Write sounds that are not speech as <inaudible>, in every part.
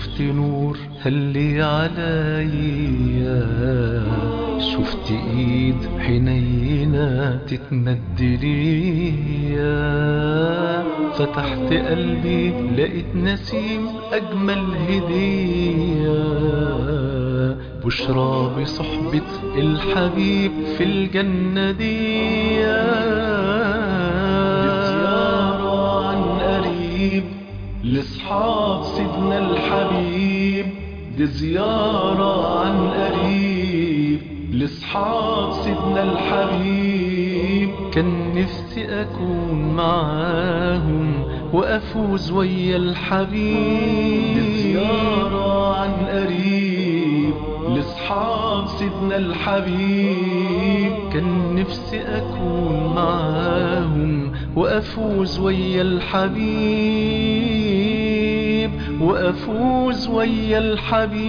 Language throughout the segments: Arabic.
شفت نور هلي عليا شفت إيد حنينة تتمد ليا فتحت قلبي لقيت نسيم أجمل هدية. بشرى بصحبة الحبيب في الجنة دي عن قريب لأصحاب سيدنا الحبيب دي زيارة عن قريب. لأصحاب سيدنا الحبيب كان نفسي أكون معاهم وأفوز ويا الحبيب. دي زيارة عن قريب. لأصحاب سيدنا الحبيب كان نفسي أكون معاهم وأفوز ويا الحبيب. وأفوز ويا الحبيب.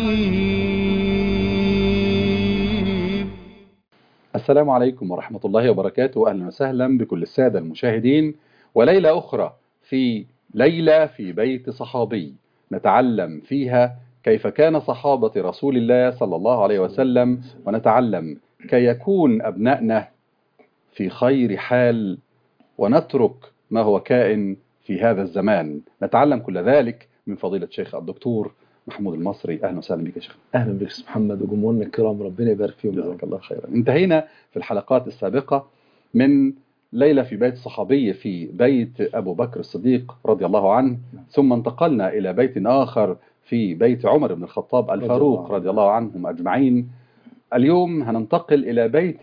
السلام عليكم ورحمة الله وبركاته. أهلا وسهلا بكل السادة المشاهدين. وليلة أخرى في ليلة في بيت صحابي نتعلم فيها كيف كان صحابة رسول الله صلى الله عليه وسلم ونتعلم كي يكون أبنائنا في خير حال ونترك ما هو كائن في هذا الزمان. نتعلم كل ذلك من فضيلة الشيخ الدكتور محمود المصري. أهلا وسهلا بك يا شيخ. أهلا بك محمد وجمهورنا الكرام ربنا يبارك فيهم. جزاك الله خيرا. انتهينا في الحلقات السابقة من ليلة في بيت صحابي في بيت أبو بكر الصديق رضي الله عنه ثم انتقلنا إلى بيت آخر في بيت عمر بن الخطاب الفاروق رضي الله عنهم أجمعين. اليوم هننتقل إلى بيت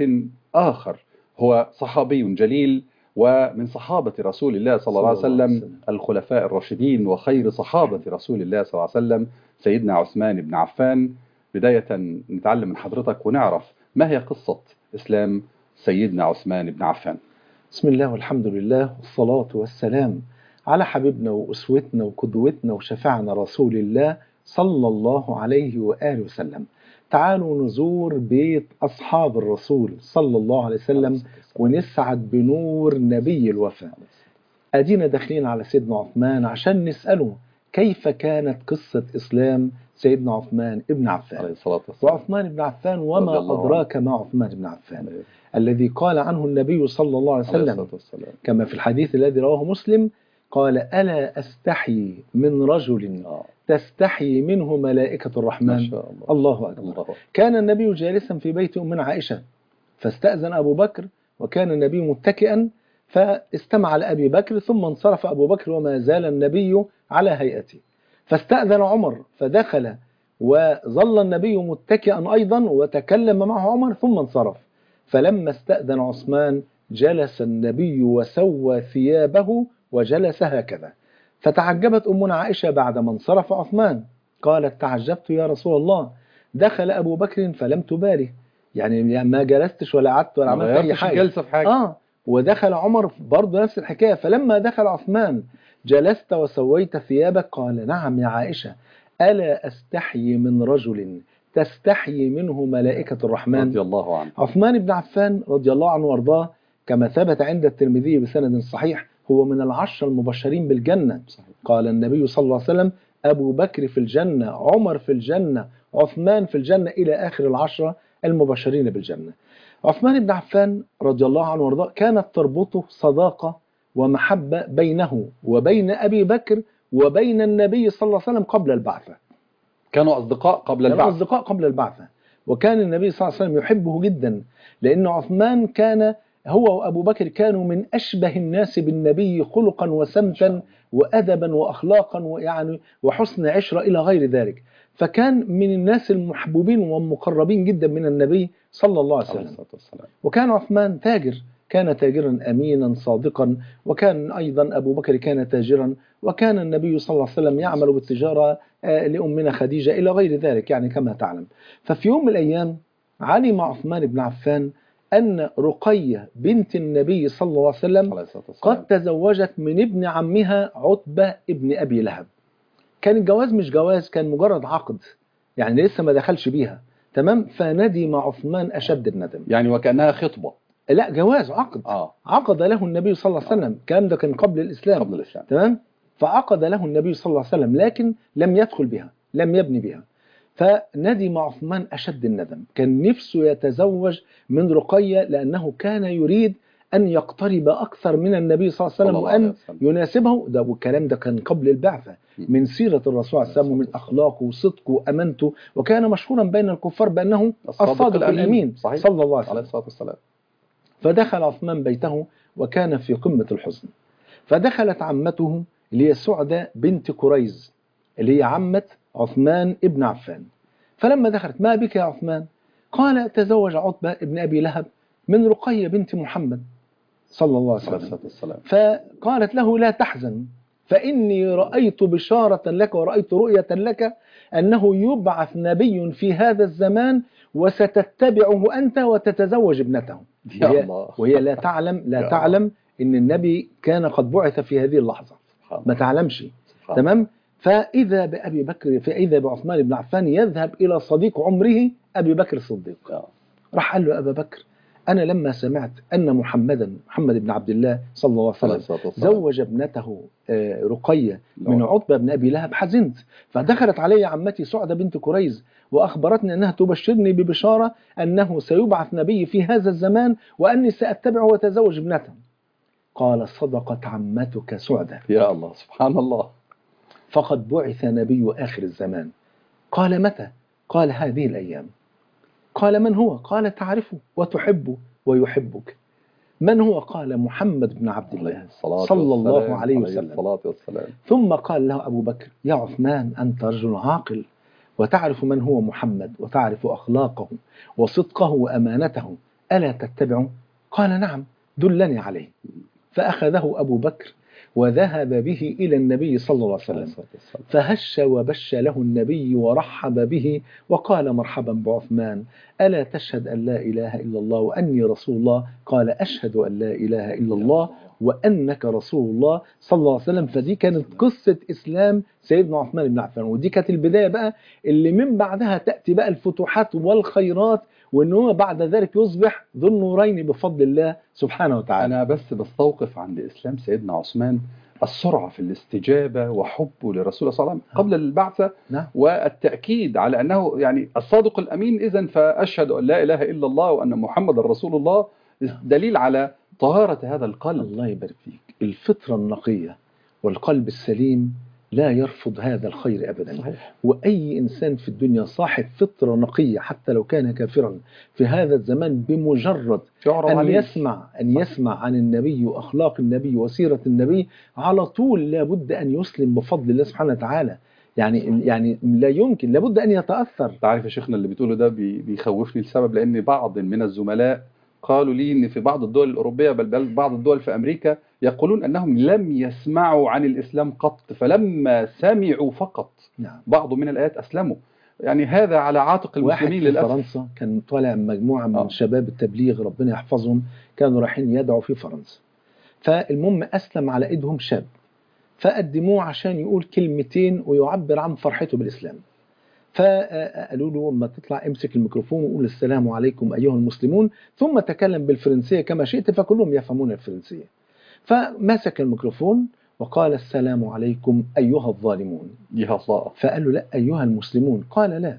آخر هو صحابي جليل ومن صحابة رسول الله صلى الله عليه وسلم الخلفاء الراشدين وخير صحابة رسول الله صلى الله عليه وسلم سيدنا عثمان بن عفان. بداية نتعلم من حضرتك ونعرف ما هي قصة إسلام سيدنا عثمان بن عفان. بسم الله والحمد لله والصلاة والسلام على حبيبنا وأسوتنا وقدوتنا وشفعنا رسول الله صلى الله عليه وآله وسلم. تعالوا نزور بيت أصحاب الرسول صلى الله عليه وسلم ونسعد بنور نبي الوفاء. أدينا داخلين على سيدنا عثمان عشان نسأله كيف كانت قصة إسلام سيدنا عثمان ابن عليه عفان الصلاة والسلام. وعثمان بن عفان وما أدراك ما عثمان بن عفان. الذي قال عنه النبي صلى الله عليه عليه وسلم والسلام. كما في الحديث الذي رواه مسلم قال ألا أستحي من رجل. تستحي منه ملائكة ما الرحمن شاء الله. الله أكبر. الله كان النبي جالسا في بيت أمنا عائشة فاستأذن أبو بكر وكان النبي متكئا فاستمع لأبي بكر ثم انصرف أبو بكر وما زال النبي على هيئته. فاستأذن عمر فدخل وظل النبي متكئا أيضا وتكلم معه عمر ثم انصرف. فلما استأذن عثمان جلس النبي وسوى ثيابه وجلس هكذا. فتعجبت أمنا عائشة بعدما انصرف عثمان. قالت تعجبت يا رسول الله. دخل أبو بكر فلم تبالي يعني ما جلستش ولا قعدت ولا عملت أي حاجة. الجلسة في حاجة. آه. ودخل عمر برضه نفس الحكاية. فلما دخل عثمان جلست وسويت ثيابك. قال نعم يا عائشة. ألا أستحيي من رجل تستحيي منه ملائكة الرحمن؟ رضي الله عنه. عثمان بن عفان رضي الله عنه وأرضاه كما ثبت عند الترمذي بسند صحيح هو من العشر المبشرين بالجنة. صحيح. قال النبي صلى الله عليه وسلم أبو بكر في الجنة عمر في الجنة عثمان في الجنة إلى آخر العشرة المبشرين بالجنة. عثمان بن عفان رضي الله عنه وارضاه كانت تربطه صداقة ومحبة بينه وبين أبي بكر وبين النبي صلى الله عليه وسلم قبل البعثة. كانوا أصدقاء قبل كانوا البعث أصدقاء قبل البعثة. وكان النبي صلى الله عليه وسلم يحبه جدا لأن عثمان كان هو وأبو بكر كانوا من أشبه الناس بالنبي خلقا وسمتا وأدبا وأخلاقا ويعني وحسن عشرة إلى غير ذلك. فكان من الناس المحبوبين والمقربين جدا من النبي صلى الله عليه وسلم. وكان عثمان تاجر كان تاجرا أمينا صادقا وكان أيضا أبو بكر كان تاجرا وكان النبي صلى الله عليه وسلم يعمل بالتجارة آه، لأمنا خديجة إلى غير ذلك يعني كما تعلم. ففي يوم من الأيام علم عثمان بن عفان أن رقية بنت النبي صلى الله عليه وسلم قد تزوجت من ابن عمها عتبة ابن أبي لهب. كان الجواز مش جواز كان مجرد عقد يعني لسه ما دخلش بيها. تمام؟ فندم عثمان أشد الندم. يعني وكأنها خطبة. لا جواز عقد. آه. عقد له النبي صلى الله عليه وسلم. الكلام ده كان قبل الإسلام. قبل الإسلام. تمام؟ فعقد له النبي صلى الله عليه وسلم لكن لم يدخل بها لم يبني بها. فندم عثمان أشد الندم. كان نفسه يتزوج من رقية لأنه كان يريد أن يقترب أكثر من النبي صلى الله عليه وسلم صلى الله وأن وسلم. يناسبه. ده والكلام ده كان قبل البعثة. من سيرة الرسول عليه السلام ومن أخلاقه وصدقه وأمانته. وكان مشهورا بين الكفار بأنه الصادق الأمين. صحيح. صلى الله عليه وسلم. فدخل عثمان بيته وكان في قمة الحزن. فدخلت عمته اللي هي سعدة بنت كريز اللي هي عمة عثمان ابن عفان. فلما دخلت ما بك يا عثمان؟ قال تزوج عتبة ابن أبي لهب من رقية بنت محمد صلى الله عليه وسلم. فقالت له لا تحزن فإني رأيت بشارة لك ورأيت رؤية لك أنه يبعث نبي في هذا الزمان وستتبعه أنت وتتزوج ابنته. يا وهي, الله. وهي لا تعلم <laughs> لا يا تعلم إن النبي كان قد بعث في هذه اللحظة. سبحان ما. تعلمش. تمام؟ فإذا بأبي بكر فإذا بعثمان بن عفان يذهب إلى صديق عمره أبي بكر الصديق. الله. راح قال له أبا بكر أنا لما سمعت أن محمدا محمد بن عبد الله صلى الله عليه وسلم زوج ابنته آه، رقية من نعم. عتبة بن أبي لهب حزنت. فدخلت علي عمتي سعدة بنت كريز وأخبرتني أنها تبشرني ببشارة أنه سيبعث نبي في هذا الزمان وأني سأتبعه وأتزوج ابنته. قال صدقت عمتك سعدة يا الله سبحان الله. فقد بعث نبي آخر الزمان قال متى؟ قال هذه الأيام قال من هو؟ قال تعرفه وتحبه ويحبك من هو؟ قال محمد بن عبد الله صلى الله. عليه وسلم. الصلاة والسلام ثم قال له أبو بكر يا عثمان أنت رجل عاقل وتعرف من هو محمد وتعرف أخلاقه وصدقه وأمانته ألا تتبعه؟ قال نعم دلني عليه فأخذه أبو بكر وذهب به إلى النبي صلى الله عليه وسلم. فهش وبش له النبي ورحب به وقال مرحبا بعثمان ألا تشهد أن لا إله إلا الله وأني رسول الله؟ قال أشهد أن لا إله إلا الله وأنك رسول الله صلى الله عليه وسلم. فدي كانت قصة إسلام سيدنا عثمان بن عفان. ودي كانت البداية بقى اللي من بعدها تأتي بقى الفتوحات والخيرات وأن هو بعد ذلك يصبح ذو النورين بفضل الله سبحانه وتعالى. أنا بس بستوقف عند إسلام سيدنا عثمان السرعة في الاستجابة وحبه لرسول الله صلى الله عليه وسلم قبل البعثة نعم. والتأكيد على أنه يعني الصادق الأمين إذا فأشهد أن لا إله إلا الله وأن محمد رسول الله دليل على طهارة هذا القلب. الله يبارك فيك. الفطرة النقية والقلب السليم لا يرفض هذا الخير أبدا. صحيح. وأي إنسان في الدنيا صاحب فطرة نقية حتى لو كان كافرا في هذا الزمان بمجرد أن عليه يسمع أن يسمع عن النبي وأخلاق النبي وسيرة النبي على طول لابد أن يسلم بفضل الله سبحانه وتعالى. يعني يعني لا يمكن لابد أن يتأثر. انت عارف يا شيخنا اللي بتقوله ده بي- بيخوفني لسبب لأن بعض من الزملاء قالوا لي إن في بعض الدول الأوروبية بل بعض الدول في أمريكا يقولون أنهم لم يسمعوا عن الإسلام قط فلما سمعوا فقط نعم. بعض من الآيات أسلموا. يعني هذا على عاتق واحد المسلمين في للأسف. فرنسا كان طالع مجموعة من آه. شباب التبليغ ربنا يحفظهم كانوا رايحين يدعوا في فرنسا. فالمهم أسلم على إيدهم شاب فقدموه عشان يقول كلمتين ويعبر عن فرحته بالإسلام. فقالوا له ما تطلع امسك الميكروفون وقول السلام عليكم أيها المسلمون ثم تكلم بالفرنسية كما شئت فكلهم يفهمون الفرنسية. فمسك الميكروفون وقال السلام عليكم أيها الظالمون. يا الله. فقال له لا أيها المسلمون. قال لا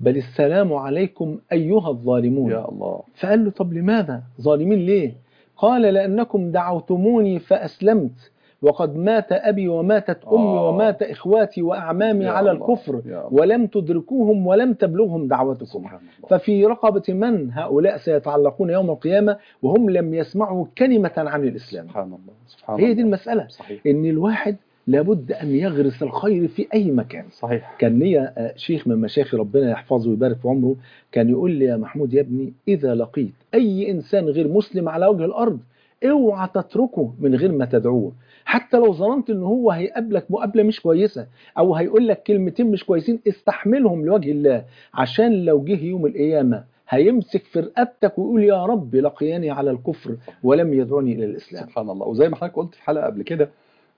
بل السلام عليكم أيها الظالمون. يا الله. فقال له طب لماذا؟ ظالمين ليه؟ قال لأنكم دعوتموني فأسلمت. وقد مات أبي وماتت أمي آه. ومات إخواتي وأعمامي على. الكفر. ولم تدركوهم ولم تبلغهم دعوتكم. ففي رقبة من؟ هؤلاء سيتعلقون يوم القيامة وهم لم يسمعوا كلمة عن الإسلام. سبحان الله سبحان هي دي المسألة صحيح. إن الواحد لابد أن يغرس الخير في أي مكان. صحيح. كان ليا آه، شيخ من مشايخ ربنا يحفظه ويبارك في عمره كان يقول لي يا محمود يا ابني إذا لقيت أي إنسان غير مسلم على وجه الأرض أوعى تتركه من غير ما تدعوه. حتى لو ظننت إن هو هيقابلك مقابلة مش كويسة أو هيقول لك كلمتين مش كويسين استحملهم لوجه الله عشان لو جه يوم القيامة هيمسك في رقبتك ويقول يا رب لقياني على الكفر ولم يدعني إلى الإسلام. سبحان الله. وزي ما حضرتك قلت في حلقة قبل كده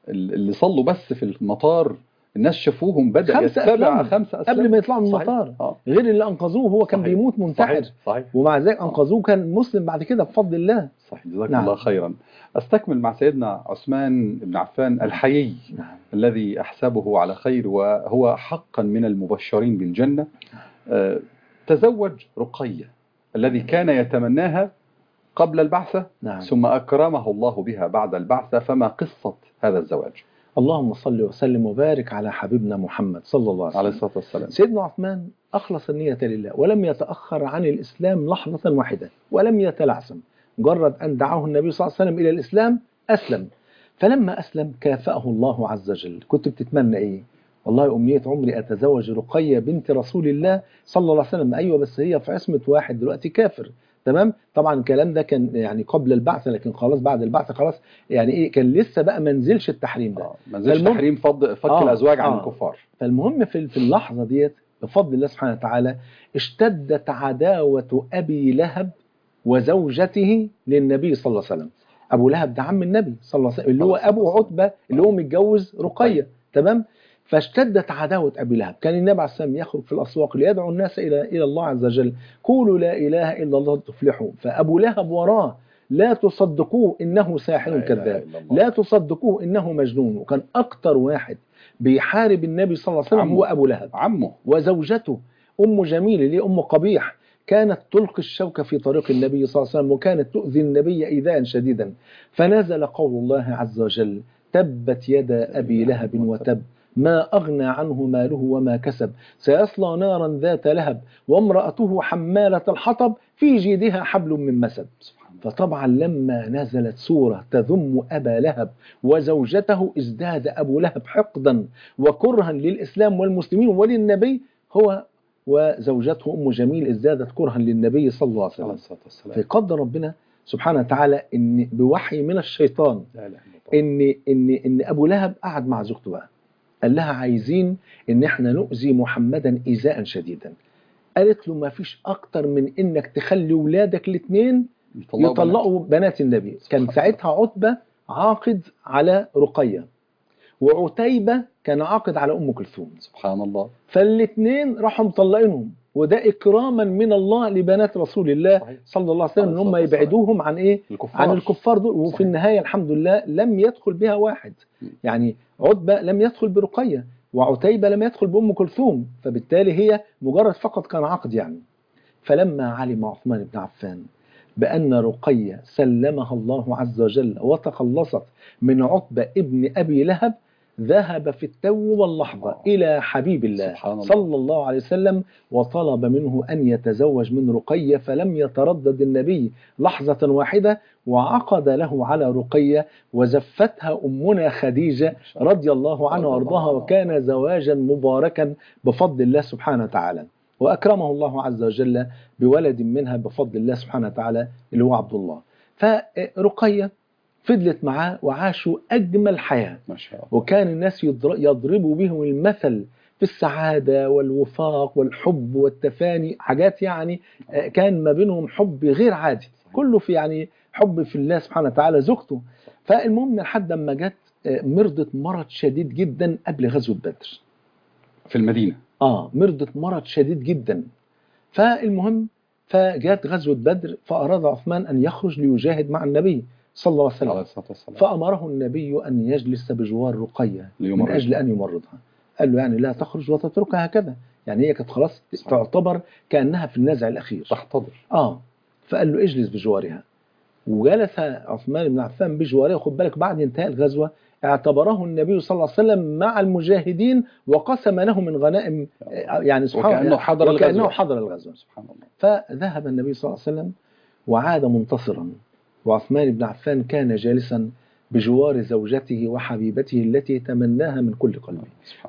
ال- اللي صلوا بس في المطار الناس شافوهم خمسة يتبع. خمسة أسلموا قبل ما يطلعوا من. المطار. آه. غير اللي أنقذوه هو كان صحيح. بيموت منتحر. صحيح. صحيح ومع ذلك أنقذوه كان مسلم بعد كده بفضل الله. صحيح. جزاك نعم. الله خيرا. أستكمل مع سيدنا عثمان بن عفان الحيي نعم. الذي أحسبه على خير وهو حقا من المبشرين بالجنة. آه، تزوج رقية الذي كان يتمناها قبل البعثة نعم. ثم أكرمه الله بها بعد البعثة فما قصة هذا الزواج؟ اللهم صل وسلم وبارك على حبيبنا محمد صلى الله عليه عليه وسلم الصلاة والسلام. سيدنا عثمان أخلص النية لله ولم يتأخر عن الإسلام لحظة واحدة ولم يتلعثم. مجرد أن دعاه النبي صلى الله عليه وسلم إلى الإسلام أسلم. فلما أسلم كافأه الله عز وجل. كنت بتتمنى إيه؟ والله أمنية عمري أتزوج رقية بنت رسول الله صلى الله عليه وسلم. أيوة بس هي في عصمة واحد دلوقتي كافر. تمام؟ طبعا الكلام ده كان يعني قبل البعث لكن خلاص بعد البعث خلاص يعني إيه كان لسه بقى ما نزلش التحريم ده. آه، ما نزلش تحريم فض فك آه، الأزواج عن آه. الكفار. فالمهم في في اللحظة ديت بفضل الله سبحانه وتعالى اشتدت عداوة أبي لهب وزوجته للنبي صلى الله عليه وسلم. أبو لهب ده عم النبي صلى الله عليه وسلم اللي هو أبو عتبة اللي هو متجوز رقية. تمام؟ فاشتدت عداوة أبي لهب. كان النبي عليه السلام يخرج في الأسواق ليدعو الناس إلى إلى الله عز وجل. قولوا لا إله إلا الله تفلحوا. فأبو لهب وراه لا تصدقوه إنه ساحر كذاب. لا تصدقوه إنه مجنون. وكان أكتر واحد بيحارب النبي صلى الله عليه وسلم. هو أبو لهب. عمه. وزوجته أم جميل اللي هي أم قبيح. كانت تلقي الشوك في طريق النبي صلى الله عليه وسلم وكانت تؤذي النبي إيذاء شديدا. فنزل قول الله عز وجل تبت يدا أبي لهب وتب. ما أغنى عنه ماله وما كسب. سيصلى نارا ذات لهب وامرأته حمالة الحطب في جيدها حبل من مسد. فطبعا لما نزلت سورة تذم أبا لهب وزوجته ازداد أبو لهب حقدا وكرها للإسلام والمسلمين وللنبي هو وزوجته أم جميل ازدادت كرها للنبي صلى الله عليه وسلم. فقدر ربنا سبحانه وتعالى إن بوحي من الشيطان لا ان ان إن أبو لهب قعد مع زوجته بقى. قال لها عايزين إن إحنا نؤذي محمدا ايذاء شديدا. قالت له ما فيش أكتر من إنك تخلي ولادك الاثنين يطلقوا بنات. يطلقوا بنات النبي. كان ساعتها عتبة عاقد على رقية وعتيبة كان عاقد على أم كلثوم. سبحان الله. فالاثنين راحوا مطلقينهم. وده إكراما من الله لبنات رسول الله صحيح. صلى الله عليه وسلم إن هم يبعدوهم عن إيه؟ الكفار. عن الكفار دول. وفي صحيح. النهاية الحمد لله لم يدخل بها واحد. يعني عتبة لم يدخل برقية وعتيبة لم يدخل بأم كلثوم. فبالتالي هي مجرد فقط كان عقد يعني. فلما علم عثمان بن عفان بأن رقية سلمها الله عز وجل وتخلصت من عتبة ابن أبي لهب ذهب في التو واللحظة. إلى حبيب الله سبحان الله. صلى الله عليه وسلم وطلب منه أن يتزوج من رقية فلم يتردد النبي لحظة واحدة وعقد له على رقية وزفتها أمنا خديجة رضي الله عنها عنها. وكان زواجا مباركا بفضل الله سبحانه وتعالى وأكرمه الله عز وجل بولد منها بفضل الله سبحانه وتعالى اللي هو عبد الله فرقية فضلت معاه وعاشوا أجمل حياة. ما شاء الله. وكان الناس يضر- يضربوا بهم المثل في السعادة والوفاق والحب والتفاني حاجات يعني آه، كان ما بينهم حب غير عادي كله في يعني حب في الله سبحانه وتعالى زوجته. فالمهم لحد ما جت آه، مرضت مرض شديد جدا قبل غزوة بدر. في المدينة. آه مرضت مرض شديد جدا. فالمهم فجاءت غزوة بدر فأراد عثمان أن يخرج ليجاهد مع النبي. صلى الله عليه وسلم. فأمره النبي أن يجلس بجوار رقية من. أجل أن يمرضها. قال له يعني لا تخرج وتتركها هكذا. يعني هي كانت خلاص. تعتبر كأنها في النزع الأخير. تحتضر. آه. فقال له اجلس بجوارها. وجلس عثمان بن عفان بجوارها خد بالك بعد انتهاء الغزوة اعتبره النبي صلى الله عليه وسلم مع المجاهدين وقسم له من غنائم آه، يعني سبحان وكأنه حضر وكأنه الغزوة. حضر الغزوة. سبحان الله. فذهب النبي صلى الله عليه وسلم وعاد منتصرا. وعثمان بن عفان كان جالسا بجوار زوجته وحبيبته التي تمناها من كل قلبه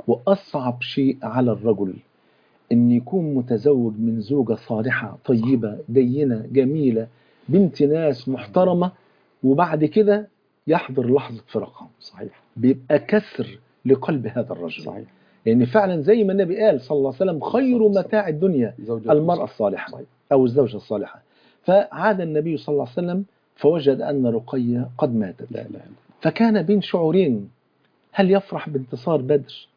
وأصعب شيء على الرجل أن يكون متزوج من زوجة صالحة طيبة دينة جميلة بنت ناس محترمة وبعد كده يحضر لحظة فراقها. صحيح. بيبقى كسر لقلب هذا الرجل. صحيح. لأن فعلا زي ما النبي قال صلى الله عليه وسلم خير. متاع الدنيا المرأة الصالحة. أو الزوجة الصالحة. فعاد النبي صلى الله عليه وسلم فوجد أن رقية قد ماتت. لا الله. فكان بين شعورين هل يفرح بانتصار بدر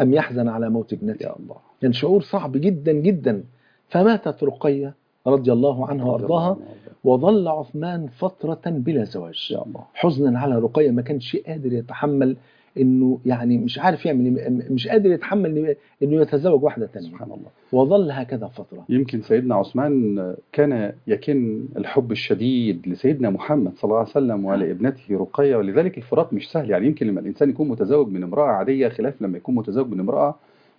أم يحزن على موت ابنته؟ يا الله. كان شعور صعب جدا جدا. فماتت رقية رضي الله عنها وأرضاها. وظل عثمان فترة بلا زواج. يا الله. حزنا على رقية ما كانش قادر يتحمل إنه يعني مش عارف يعمل مش قادر يتحمل إنه- إنه يتزوج واحدة ثانية سبحان الله. وظل هكذا فترة. يمكن سيدنا عثمان كان يكن الحب الشديد لسيدنا محمد صلى الله عليه وسلم ولابنته رقية ولذلك الفراق مش سهل. يعني يمكن لما الإنسان يكون متزوج من امرأة عادية خلاف لما يكون متزوج من امرأة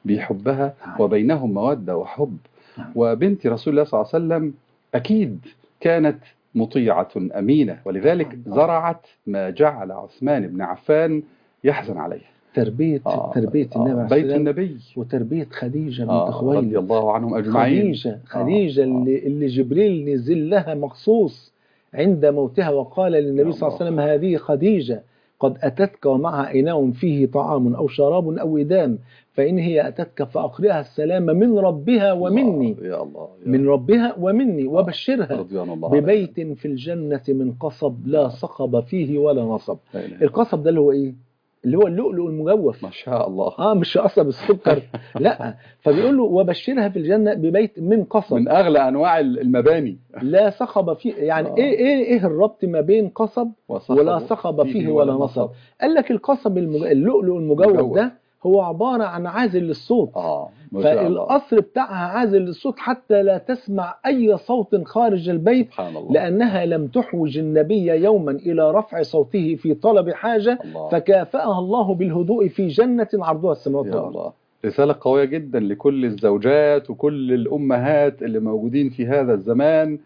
بيحبها نعم. وبينهم مودة وحب. نعم. وبنت رسول الله صلى الله عليه وسلم أكيد كانت مطيعة أمينة. ولذلك. زرعت ما جعل عثمان بن عفان يحزن عليه. تربيه آه، النبي آه، عليه بيت النبي. وتربية خديجة بنت آه، رضي خويلد الله عنهم أجمعين. خديجه خديجة آه. اللي, اللي جبريل نزل لها مخصوص عند موتها وقال للنبي صلى الله عليه. وسلم هذه خديجة قد أتتك ومعها إناء فيه طعام أو شراب أو إدام فإن هي أتتك فأقرئها السلام من ربها ومني. يا الله يا من ربها ومني وبشرها الله عليهم. ببيت في الجنة من قصب لا صخب فيه ولا نصب. القصب ده اللي هو إيه؟ اللي هو اللؤلؤ المجوف ما شاء الله. آه مش قصب السكر <laughs> لا فبيقول له وبشرها في الجنة ببيت من قصب. من أغلى أنواع المباني. لا صخب فيه. يعني آه. إيه إيه إيه الربط ما بين قصب ولا صخب فيه ولا نصب؟ قال لك القصب المج... اللؤلؤ المجوف مجوف. ده هو عبارة عن عازل للصوت. الله. فالقصر بتاعها عازل للصوت حتى لا تسمع أي صوت خارج البيت سبحان الله. لأنها لم تحوج النبي يوما إلى رفع صوته في طلب حاجة الله. فكافأها الله بالهدوء في جنة عرضها السماوات والأرض. رسالة قوية جدا لكل الزوجات وكل الأمهات اللي موجودين في هذا الزمان.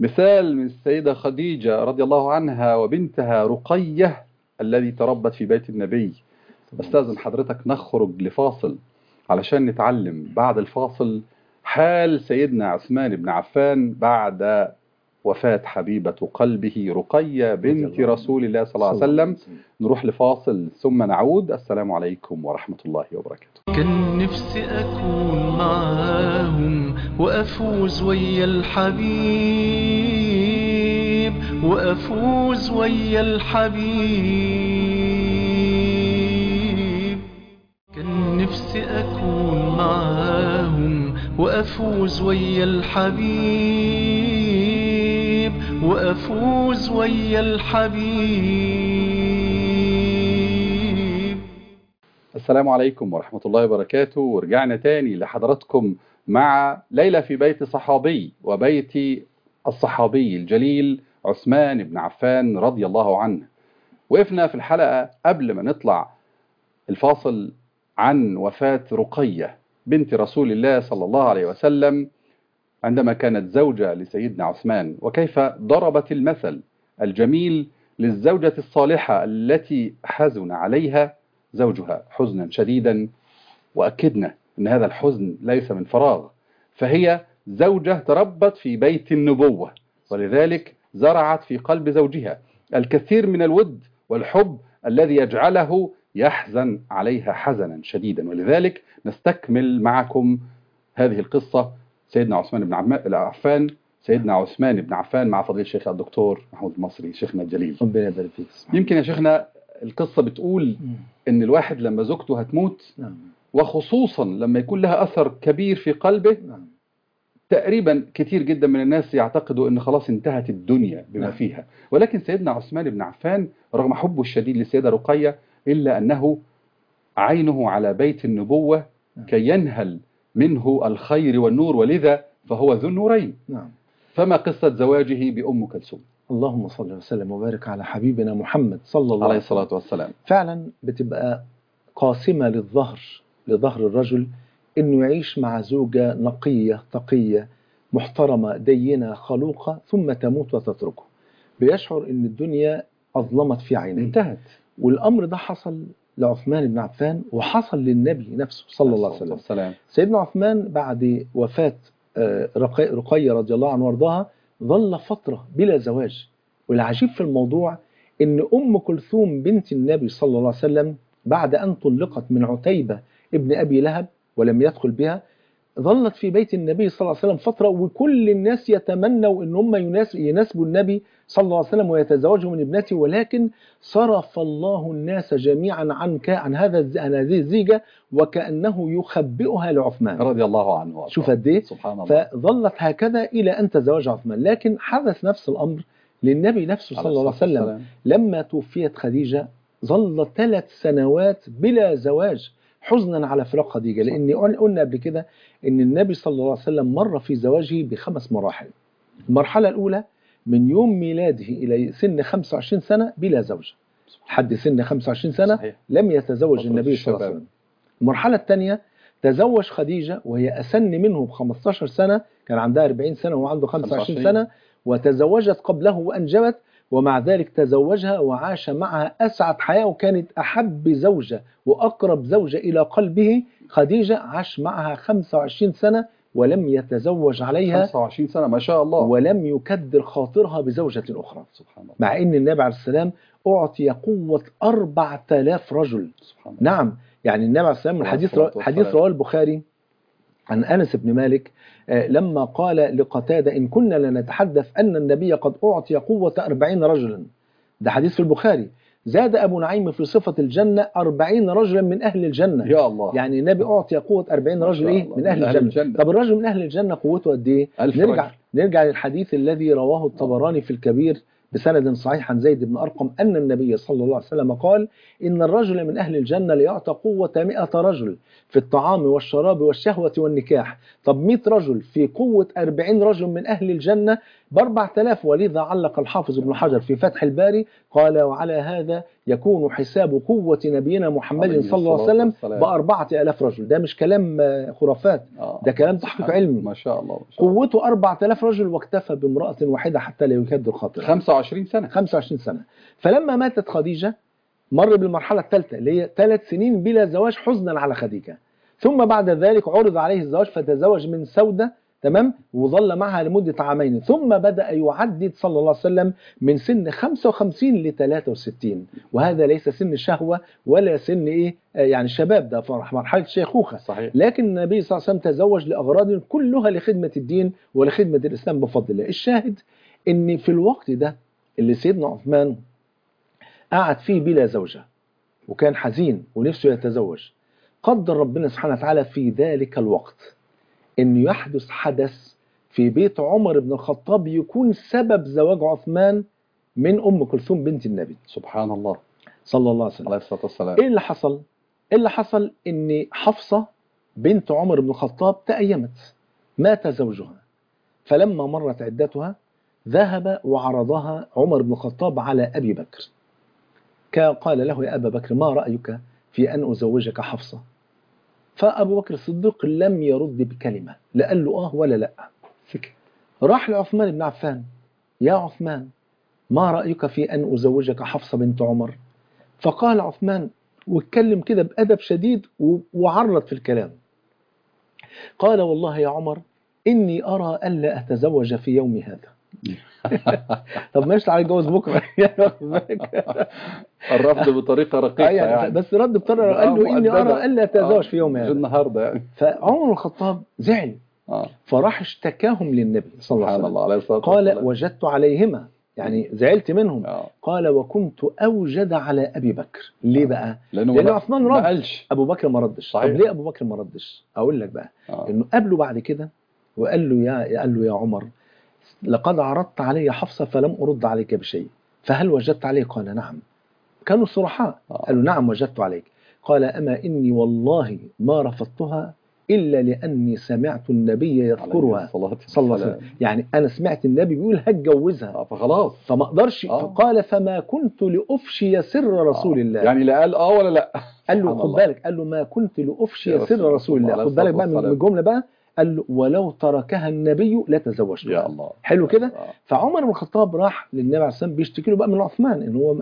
مثال من السيدة خديجة رضي الله عنها وبنتها رقية الذي تربت في بيت النبي. استاذن حضرتك نخرج لفاصل علشان نتعلم بعد الفاصل حال سيدنا عثمان بن عفان بعد وفاة حبيبة قلبه رقية بنت رسول الله صلى الله عليه وسلم. نروح لفاصل ثم نعود. السلام عليكم ورحمة الله وبركاته. كان نفسي أكون معاهم وأفوز ويا الحبيب وأفوز ويا الحبيب. كان نفسي أكون معاهم وأفوز ويا الحبيب وأفوز ويا الحبيب. السلام عليكم ورحمة الله وبركاته. ورجعنا تاني لحضراتكم مع ليلة في بيت صحابي وبيت الصحابي الجليل عثمان بن عفان رضي الله عنه. وقفنا في الحلقة قبل ما نطلع الفاصل عن وفاة رقية بنت رسول الله صلى الله عليه وسلم عندما كانت زوجة لسيدنا عثمان. وكيف ضربت المثل الجميل للزوجة الصالحة التي حزن عليها زوجها حزنا شديدا. وأكدنا أن هذا الحزن ليس من فراغ فهي زوجة تربت في بيت النبوة ولذلك زرعت في قلب زوجها. الكثير من الود والحب الذي يجعله يحزن عليها حزنا شديدا. ولذلك نستكمل معكم هذه القصة. سيدنا عثمان بن عفان سيدنا عثمان بن عفان مع فضيلة الشيخ الدكتور محمود المصري. شيخنا الجليل. ربنا يبارك فيك. يمكن يا شيخنا القصة بتقول. إن الواحد لما زوجته هتموت نعم. وخصوصا لما يكون لها أثر كبير في قلبه نعم. تقريبا كتير جدا من الناس يعتقدوا إن خلاص انتهت الدنيا بما نعم. فيها. ولكن سيدنا عثمان بن عفان رغم حبه الشديد للسيدة رقية إلا أنه عينه على بيت النبوة نعم. كي ينهل منه الخير والنور ولذا فهو ذو النورين. نعم. فما قصة زواجه بأم كلثوم؟ اللهم صل وسلم وبارك على حبيبنا محمد صلى الله عليه الصلاة والسلام. فعلا بتبقى قاسمة للظهر لظهر الرجل إنه يعيش مع زوجة نقية تقية محترمة دينة خلوقة ثم تموت وتتركه. بيشعر إن الدنيا أظلمت في عينيه. انتهت. والأمر ده حصل لعثمان بن عفان وحصل للنبي نفسه صلى الله عليه وسلم. سيدنا عثمان بعد وفاة آه، رقي- رقية رضي الله عنها وأرضاها ظل فترة بلا زواج. والعجيب في الموضوع إن أم كلثوم بنت النبي صلى الله عليه وسلم بعد أن طلقت من عتيبة ابن أبي لهب ولم يدخل بها ظلت في بيت النبي صلى الله عليه وسلم فترة وكل الناس يتمنوا إن هم يناس- يناسبوا النبي صلى الله عليه وسلم ويتزوجوا من ابنته ولكن صرف الله الناس جميعا عن ك- عن هذا عن هذه الزيجة وكأنه يخبئها لعثمان. رضي الله عنه وأرضاه. شوف قد إيه؟ سبحان الله. فظلت هكذا إلى أن تزوج عثمان. لكن حدث نفس الأمر للنبي نفسه صلى الله عليه وسلم. لما توفيت خديجة ظل ثلاث سنوات بلا زواج. حزنا على فراق خديجة لأن قل- قلنا قبل كده أن النبي صلى الله عليه وسلم مر في زواجه بخمس مراحل المرحلة الأولى من يوم ميلاده إلى سن 25 سنة بلا زوجة لحد سن 25 سنة صحيح. لم يتزوج النبي صلى الله عليه. وسلم المرحلة الثانية تزوج خديجة وهي أسن منه ب 15 سنة كان عندها 40 سنة وهو عنده 25 25. سنة وتزوجت قبله وأنجبت ومع ذلك تزوجها وعاش معها أسعد حياة وكانت أحب زوجة وأقرب زوجة إلى قلبه. خديجة عاش معها 25 سنة ولم يتزوج عليها 25 سنة ما شاء الله. ولم يكدر خاطرها بزوجة أخرى. سبحان الله. مع أن النبي عليه السلام أعطي قوة 4000 رجل. سبحان الله. نعم يعني النبي عليه السلام الحديث. حديث. رواه البخاري. عن أنس بن مالك آه، لما قال لقتادة إن كنا لنتحدث أن النبي قد أعطي قوة أربعين رجلا. ده حديث في البخاري. زاد أبو نعيم في صفة الجنة أربعين رجلا من أهل الجنة. يا الله. يعني النبي أعطي قوة أربعين رجل إيه؟ الله. من أهل الجنة. طب الرجل من أهل الجنة قوته قد إيه؟ نرجع رجل. نرجع للحديث الذي رواه الطبراني في الكبير بسند صحيح عن زيد بن أرقم أن النبي صلى الله عليه وسلم قال إن الرجل من أهل الجنة ليعطى قوة مئة رجل في الطعام والشراب والشهوة والنكاح. طب مئة رجل في قوة أربعين رجل من أهل الجنة بأربع تلاف ولذا علق الحافظ ابن حجر في فتح الباري قال وعلى هذا يكون حساب قوة نبينا محمد صلى الله عليه وسلم. بأربعة ألاف رجل. ده مش كلام آه، خرافات. آه. ده كلام تحقيق علمي. ما شاء الله ما شاء الله. قوته 4000 رجل واكتفى بامرأة واحدة حتى لا يكدر خاطرها 25 سنة. 25 سنة. فلما ماتت خديجة مر بالمرحلة الثالثة اللي هي ثلاث سنين بلا زواج حزنا على خديجة. ثم بعد ذلك عرض عليه الزواج فتزوج من سودة تمام؟ وظل معها لمدة عامين. ثم بدأ يعدد صلى الله عليه وسلم من سن 55 ل 63 وهذا ليس سن شهوة ولا سن إيه؟ آه، يعني شباب ده فرح مرحلة شيخوخة. صحيح. لكن النبي صلى الله عليه وسلم تزوج لأغراض كلها لخدمة الدين ولخدمة الإسلام بفضل الله. الشاهد أن في الوقت ده اللي سيدنا عثمان قعد فيه بلا زوجة وكان حزين ونفسه يتزوج قدر ربنا سبحانه وتعالى في ذلك الوقت. أن يحدث حدث في بيت عمر بن الخطاب يكون سبب زواج عثمان من أم كلثوم بنت النبي. سبحان الله. صلى الله عليه وسلم. عليه الصلاة والسلام. إيه اللي حصل؟ إيه اللي حصل؟ إن حفصة بنت عمر بن الخطاب تأيمت مات زوجها. فلما مرت عدتها ذهب وعرضها عمر بن الخطاب على أبي بكر. قال له يا أبا بكر ما رأيك في أن أزوجك حفصة؟ فأبو بكر الصديق لم يرد بكلمة لا قال له آه ولا لأ. سكت. راح لعثمان بن عفان يا عثمان ما رأيك في أن أزوجك حفصة بنت عمر؟ فقال عثمان واتكلم كده بأدب شديد وعرض في الكلام. قال والله يا عمر إني أرى ألا أتزوج في يوم هذا. <laughs> طب ماشي تعالى نتجوز بكرة. <laughs> يعني؟ الرفض بطريقة آه رقيقة يعني يعني. بس رد بطريقة قال له إني. أرى الا اتزوج آه، في يوم مش هذا. النهاردة يعني. فعمر الخطاب زعل. آه. فراح اشتكاهم للنبي صلى الله عليه وسلم. الله عليه الصلاة قال. وجدت عليهما. يعني زعلت منهم. آه. قال وكنت أوجد على أبي بكر. ليه بقى؟ لأنه لأن ما- عثمان ما رد قالش. أبو بكر ما ردش. صحيح. طب ليه أبو بكر ما ردش؟ أقول لك بقى. آه. إنه قابله بعد كده وقال له يا قال له يا عمر لقد عرضت علي حفصة فلم أرد عليك بشيء. فهل وجدت عليه؟ قال نعم. كانوا صرحاء. آه. قالوا نعم وجدت عليك. قال أما إني والله ما رفضتها إلا لأني سمعت النبي يذكرها. صلى الله عليه. وسلم. يعني أنا سمعت النبي بيقول هتجوزها. آه فخلاص. فما أقدرش. آه. فقال فما كنت لأفشي سر رسول آه. الله. يعني لا قال آه ولا لا؟ قال له خد. بالك. قال له ما كنت لأفشي يا سر رسول الله. خد بالك بقى من. الجملة بقى. قال له ولو تركها النبي لتزوجتها يا الله. حلو كده. فعمر بن الخطاب راح للنبي عليه الصلاه والسلام بيشتكي له بقى من عثمان إن هو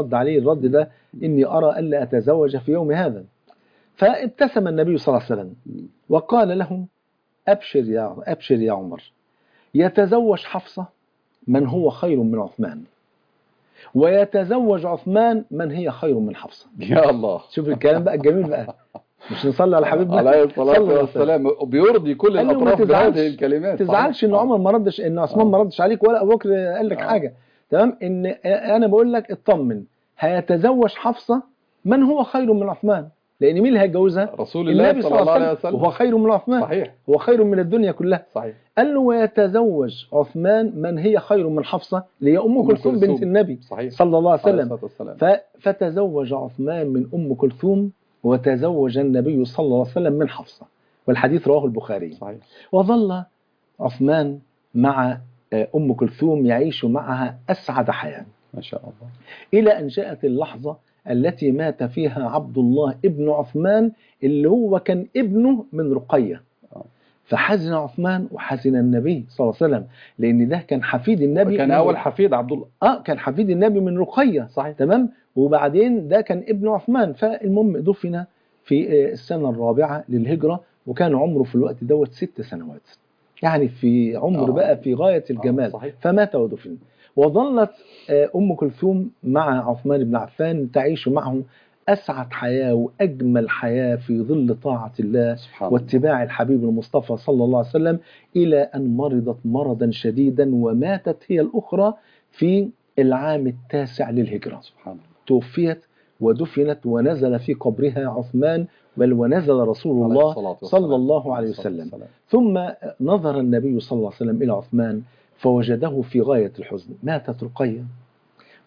رد عليه الرد ده إني أرى الا أتزوج في يوم هذا. فابتسم النبي صلى الله عليه وسلم وقال له أبشر يا أبشر يا عمر. يتزوج حفصة من هو خير من عثمان ويتزوج عثمان من هي خير من حفصة. يا الله. شوف الكلام بقى الجميل بقى. <laughs> مش نصلي على حبيبنا عليه عليه والسلام. بيرضي كل تزعلش- بهذه الكلمات. ما تزعلش ان صحيح. عمر ما ردش إن عثمان آه. ما ردش عليك ولا أبو بكر قال لك آه. حاجة. تمام؟ إن أنا بقول لك اطمن. هيتزوج حفصة؟ من هو خير من عثمان؟ لأن مين اللي هيتجوزها؟ رسول الله النبي صلى الله عليه وسلم. وهو خير من عثمان. صحيح. هو خير من الدنيا كلها. صحيح. قال له ويتزوج عثمان من هي خير من حفصة؟ اللي هي أم كلثوم بنت. النبي صحيح. صلى الله عليه وسلم. فتزوج عثمان من أم كلثوم وتزوج النبي صلى الله عليه وسلم من حفصة والحديث رواه البخاري. صحيح. وظل عثمان مع آه، أم كلثوم يعيش معها أسعد حياة. ما شاء الله. إلى أن جاءت اللحظة التي مات فيها عبد الله ابن عثمان اللي هو كان ابنه من رقية. آه. فحزن عثمان وحزن النبي صلى الله عليه وسلم لأن ده كان حفيد النبي كان أول حفيد عبد الله. آه كان حفيد النبي من رقية. صحيح. تمام؟ وبعدين ده كان ابن عثمان. فالمهم دفن في السنة الرابعة للهجرة وكان عمره في الوقت دوت ست سنوات. يعني في عمر آه. بقى في الجمال آه، صحيح. فمات ودفن. وظلت آه، أم كلثوم مع عثمان بن عفان تعيش معه أسعد حياة وأجمل حياة في ظل طاعة الله سبحان واتباع الحبيب المصطفى صلى الله عليه وسلم إلى أن مرضت مرضا شديدا وماتت هي الأخرى في العام التاسع للهجرة. سبحان الله. توفيت ودفنت ونزل في قبرها عثمان بل ونزل رسول الله. صلى الله عليه وسلم. ثم نظر النبي صلى الله عليه وسلم إلى عثمان فوجده في غاية الحزن ماتت رقية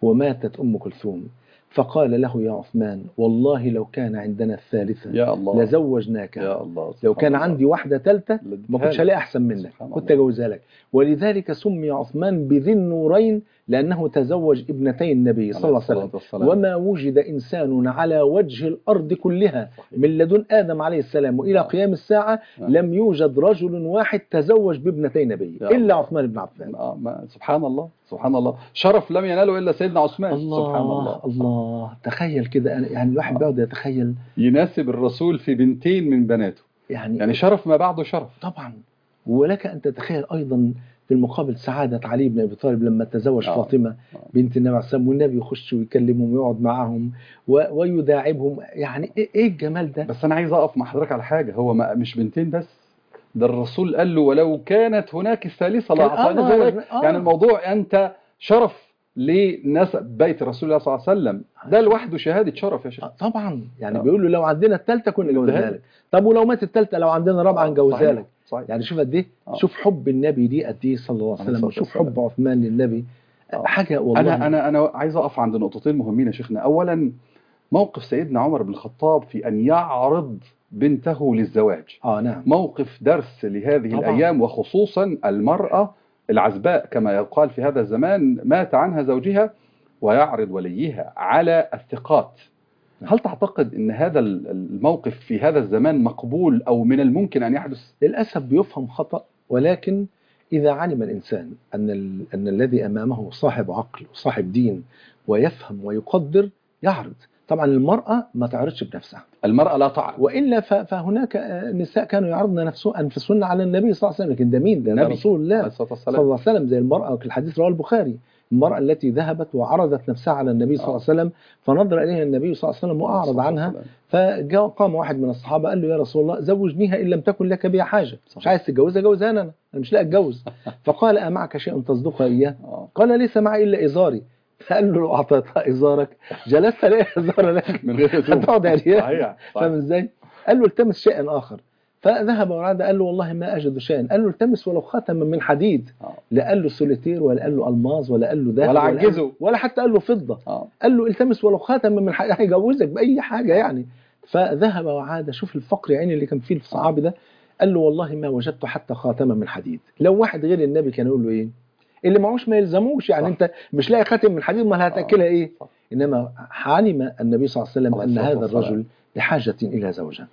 وماتت أم كلثوم فقال له يا عثمان والله لو كان عندنا الثالثة يا الله لزوجناك يا الله لو كان الله. عندي واحدة ثالثة ما كنتش هلاقي أحسن منك كنت. أجوزها لك ولذلك سمي عثمان بذي النورين لأنه تزوج ابنتي النبي صلى الله عليه وسلم. وما وجد إنسان على وجه الأرض كلها. من لدن آدم عليه السلام. وإلى آه. قيام الساعة آه. لم يوجد رجل واحد تزوج بابنتي نبي يا إلا. عثمان بن عفان. آه سبحان الله سبحان الله. شرف لم يناله إلا سيدنا عثمان. الله سبحان الله. الله. تخيل كده يعني الواحد بيقعد يتخيل. يناسب الرسول في بنتين من بناته. يعني, يعني شرف ما بعده شرف. طبعا. ولك أن تتخيل أيضا في المقابل سعادة علي بن أبي طالب لما تزوج آه. فاطمة آه. بنت النبي عليه السلام والنبي يخش ويكلمهم ويقعد معهم و- ويداعبهم يعني إيه إيه الجمال ده بس أنا عايز أقف مع حضرتك على حاجة هو ما مش بنتين بس ده الرسول قال له ولو كانت هناك الثالثة كان- آه، لأعطيناها زوج- لك آه. يعني الموضوع أنت شرف لنسب بيت رسول الله صلى الله عليه وسلم ده لوحده شهادة شرف يا شيخ آه، طبعا يعني آه. بيقول له لو عندنا الثالثة كنا نجوزها لك. طب ولو مات الثالثة لو عندنا رابعة نجوزها. لك صحيح يعني شوف قد إيه آه. شوف حب النبي دي قد إيه صلى الله عليه وسلم وشوف والسلام. حب عثمان للنبي آه. حاجة والله أنا أنا أنا عايز أقف عند نقطتين مهمين يا شيخنا اولا موقف سيدنا عمر بن الخطاب في أن يعرض بنته للزواج آه نعم موقف درس لهذه طبعاً. الأيام وخصوصا المرأة العزباء كما يقال في هذا الزمان مات عنها زوجها ويعرض وليها على الثقات هل تعتقد إن هذا الموقف في هذا الزمان مقبول أو من الممكن أن يحدث؟ للأسف بيفهم خطأ ولكن إذا علم الإنسان أن ال... أن الذي أمامه صاحب عقل وصاحب دين ويفهم ويقدر يعرض. طبعا المرأة ما تعرضش بنفسها. المرأة لا تعرض. وإلا. فهناك نساء كانوا يعرضن نفسهم أنفسهن على النبي صلى الله عليه وسلم لكن ده مين؟ ده, ده رسول الله صلى الله عليه وسلم زي المرأة في الحديث رواه البخاري. المرأة التي ذهبت وعرضت نفسها على النبي صلى الله عليه وسلم فنظر إليها النبي صلى الله عليه وسلم وأعرض عنها فجاء قام واحد من الصحابة قال له يا رسول الله زوجنيها إن لم تكن لك بها حاجة مش. عايز تتجوزها جوزها أنا أنا مش لاقي أتجوز <laughs> فقال أمعك شيء تصدقها إياه آه. قال ليس معي إلا إزاري فقال له لو أعطيتها إزارك جلست لا إزار لك <laughs> من غير. هتقعد عريان صحيح فاهم إزاي؟ قال له التمس شيئا آخر فذهب وعاد قال له والله ما أجد شيئا. قال له التمس ولو خاتما من حديد. آه. لا قال له سوليتير ولا قال له ألماظ ولا قال له ذهب ولا عجزه. ولا حتى قال له فضة. آه. قال له التمس ولو خاتما من حديد هيجوزك بأي حاجة يعني. فذهب وعاد. شوف الفقر يعني اللي كان فيه الصحابي ده. قال له والله ما وجدت حتى خاتما من حديد. لو واحد غير النبي كان يقول له إيه؟ اللي معوش ما يلزموش يعني. صح. أنت مش لاقي خاتم من حديد ما هتاكلها إيه؟ صح. إنما علم النبي صلى الله عليه وسلم أن هذا. الرجل بحاجه إلى زوجة.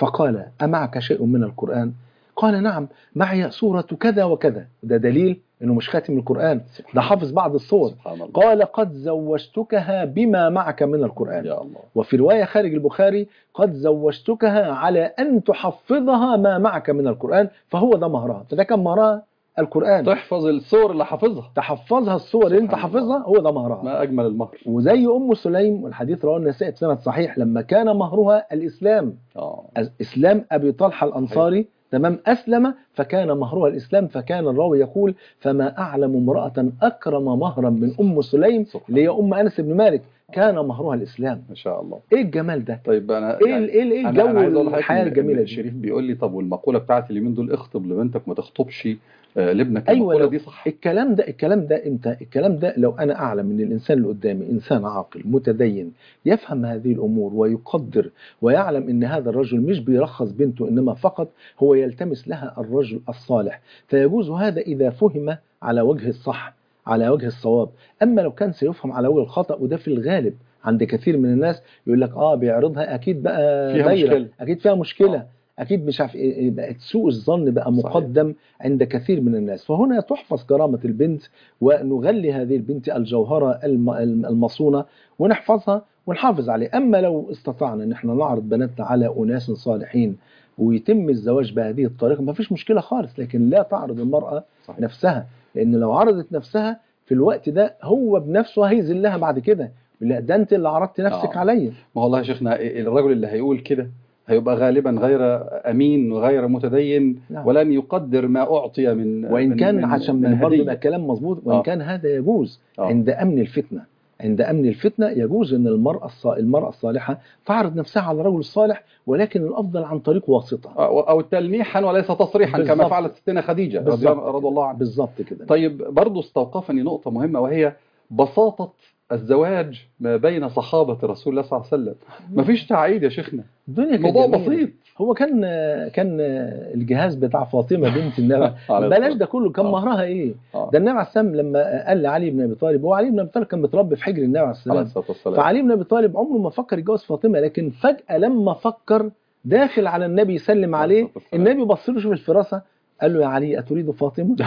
فقال أمعك شيء من القرآن؟ قال نعم معي سورة كذا وكذا. ده دليل إنه مش خاتم القرآن. ده حافظ بعض الصور. قال قد زوجتكها بما معك من القرآن. يا الله. وفي رواية خارج البخاري قد زوجتكها على أن تحفظها ما معك من القرآن فهو ده مهرها. فده كان مهرها؟ القرآن. تحفظ الصور اللي حافظها. تحفظها الصور اللي انت. حافظها هو ده مهرها. ما أجمل المهر. وزي أم سليم والحديث رواه النسائي بسند صحيح لما كان مهرها الإسلام. آه. إسلام أبي طلحة الأنصاري تمام أسلم فكان مهرها الإسلام فكان الراوي يقول فما أعلم امرأة أكرم مهرا من أم سليم اللي هي أم أنس بن مالك. كان مهرها الإسلام. ما شاء الله. إيه الجمال ده؟ طيب أنا إيه ال- إيه إيه الجو الحياة الجميلة الشريف بيقول لي طب والمقولة بتاعت اليومين دول اخطب لبنتك ما تخطبش آه، لابنك؟ أيوة المقولة دي صح. الكلام ده الكلام ده إمتى الكلام ده لو أنا أعلم إن الإنسان اللي قدامي إنسان عاقل متدين يفهم هذه الأمور ويقدر ويعلم إن هذا الرجل مش بيرخص بنته إنما فقط هو يلتمس لها الرجل الصالح فيجوز هذا إذا فهم على وجه الصح. على وجه الصواب أما لو كان سيفهم على وجه الخطأ وده في الغالب عند كثير من الناس يقول لك آه بيعرضها أكيد بقى فيها دايرة، مشكلة. أكيد فيها مشكلة آه. أكيد مش عارف إيه- إيه، بقت سوء الظن بقى صحيح. مقدم عند كثير من الناس فهنا تحفظ كرامة البنت ونغلي هذه البنت الجوهرة الم- الم- المصونة ونحفظها ونحافظ عليه أما لو استطعنا ان إحنا نعرض بناتنا على أناس صالحين ويتم الزواج بهذه الطريقة ما فيش مشكلة خالص لكن لا تعرض المرأة صحيح. نفسها لأن لو عرضت نفسها في الوقت ده هو بنفسه هيذلها بعد كده لا ده أنت اللي عرضت نفسك آه. عليا ما والله يا شيخنا الرجل اللي هيقول كده هيبقى غالبا غير أمين وغير متدين نعم. ولن يقدر ما أعطي من وإن من كان من عشان من برضه. يبقى كلام مظبوط وإن آه. كان هذا يجوز آه. عند أمن الفتنة عند أمن الفتنة يجوز أن المرأة الص- المرأة الصالحة تعرض نفسها على الرجل الصالح ولكن الأفضل عن طريق واسطة. أو أو تلميحا وليس تصريحا كما بالظبط. فعلت ستنا خديجة رضي الله عنها. بالظبط كده. طيب برضو استوقفني نقطة مهمة وهي بساطة الزواج ما بين صحابة رسول الله صلى الله عليه وسلم. مفيش تعقيد يا شيخنا. الدنيا جميلة. بسيط. هو كان كان الجهاز بتاع فاطمة بنت <laughs> النبي بلاش. ده كله كان آه. مهرها إيه آه. ده النبي عليه السلام لما قال لعلي بن أبي طالب هو علي بن أبي طالب كان متربي في حجر النبي عليه عليه السلام فعلي بن أبي طالب عمره ما فكر يتجوز فاطمة لكن فجأة لما فكر داخل على النبي يسلم عليه. النبي بص له شوف الفراسة قال له يا علي أتريد فاطمة <laughs>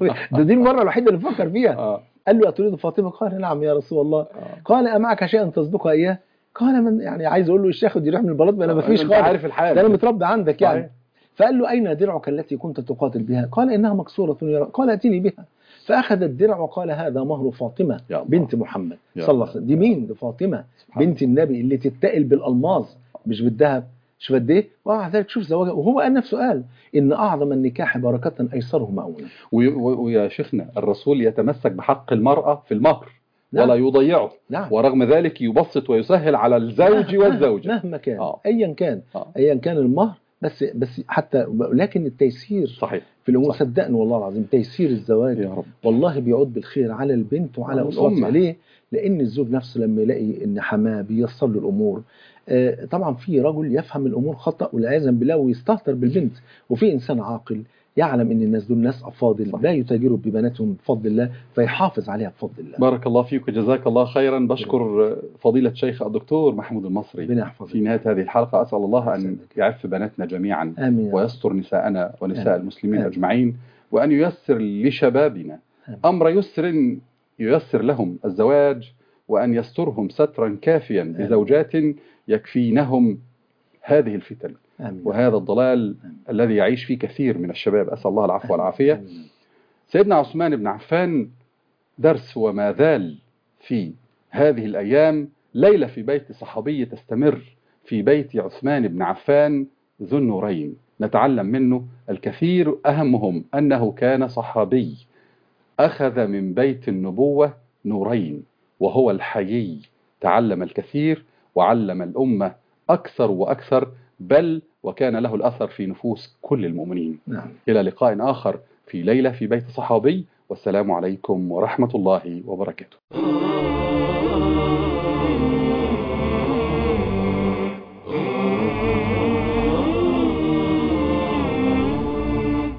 <laughs> ده دي المرة الوحيدة اللي فكر فيها آه. قال له أتريد فاطمة قال نعم يا رسول الله. قال أمعك شيئا تصدقها إياه قال من يعني عايز أقول له الشيخ يروح من البلاط ما أنا ما فيش أنت خالص. عارف الحال. ده أنا متربي عندك يعني. صحيح. فقال له أين درعك التي كنت تقاتل بها؟ قال إنها مكسورة يا رب. قال أتيني بها. فأخذ الدرع وقال هذا مهر الله. بنت محمد صلى الله. عليه وسلم. دي مين؟ دي فاطمة سبحان بنت النبي اللي تتقل بالألماظ مش بالذهب. شوف قد إيه؟ ومع ذلك. شوف زواجها. وهو قال نفسه قال إن أعظم النكاح بركة ايسره مؤونه وي- وي- ويا شيخنا الرسول يتمسك بحق المرأة في المهر. نعم. ولا يضيعه نعم ورغم ذلك يبسط ويسهل على الزوج مهما- والزوجة مهما كان آه. ايا كان آه. ايا كان المهر بس بس حتى لكن التيسير صحيح في الأمور صح. صدقني والله العظيم تيسير الزواج يا رب والله بيعود بالخير على البنت وعلى اسرتها. ليه؟ لأن الزوج نفسه لما يلاقي إن حماه بيسر له الأمور آه، طبعا في رجل يفهم الأمور خطأ والعياذا بالله ويستهتر بالبنت وفي إنسان عاقل يعلم إن الناس دول ناس أفاضل. لا يتاجروا ببناتهم بفضل الله فيحافظ عليها بفضل الله بارك الله فيك وجزاك الله خيرا بشكر فضيلة شيخ الدكتور محمود المصري في نهاية هذه الحلقة أسأل الله أن يسعدك. يعف بناتنا جميعا رب. ويستر نساءنا ونساء آمين. المسلمين آمين. أجمعين وأن ييسر لشبابنا آمين. أمر يسر ييسر لهم الزواج وأن يسترهم سترا كافيا بزوجات يكفينهم هذه الفتن. آمين. وهذا الضلال آمين. الذي يعيش فيه كثير من الشباب أسأل الله العفو والعافية. آمين. سيدنا عثمان بن عفان درس وما زال في هذه الأيام ليلة في بيت صحابي تستمر في بيت عثمان بن عفان ذو النورين. نتعلم منه الكثير. أهمهم أنه كان صحابي. أخذ من بيت النبوة نورين وهو الحيي. تعلم الكثير وعلم الأمة أكثر وأكثر بل وكان له الأثر في نفوس كل المؤمنين. نعم. إلى لقاء آخر في ليلة في بيت صحابي. والسلام عليكم ورحمة الله وبركاته.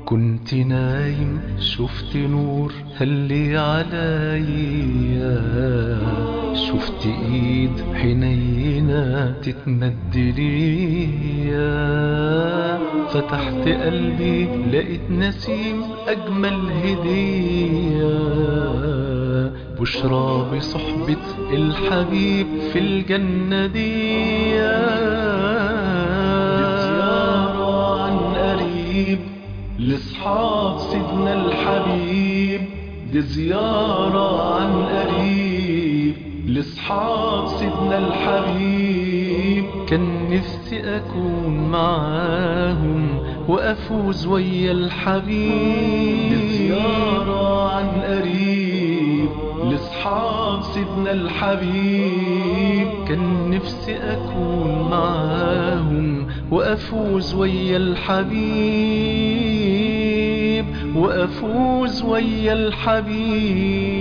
كنت نايم شفت نور هلي عليا شفت إيد حنينة تتمد ليا. فتحت قلبي لقيت نسيم أجمل هدية. بشرى بصحبة الحبيب في الجنة دي لزيارة عن قريب لصحاب سيدنا الحبيب. دي زيارة عن قريب. لصحاب سيدنا الحبيب. كان نفسي أكون معاهم وأفوز ويا الحبيب. زيارة عن قريب لصحاب سيدنا الحبيب. كان نفسي أكون معاهم وأفوز ويا الحبيب. وأفوز ويا الحبيب.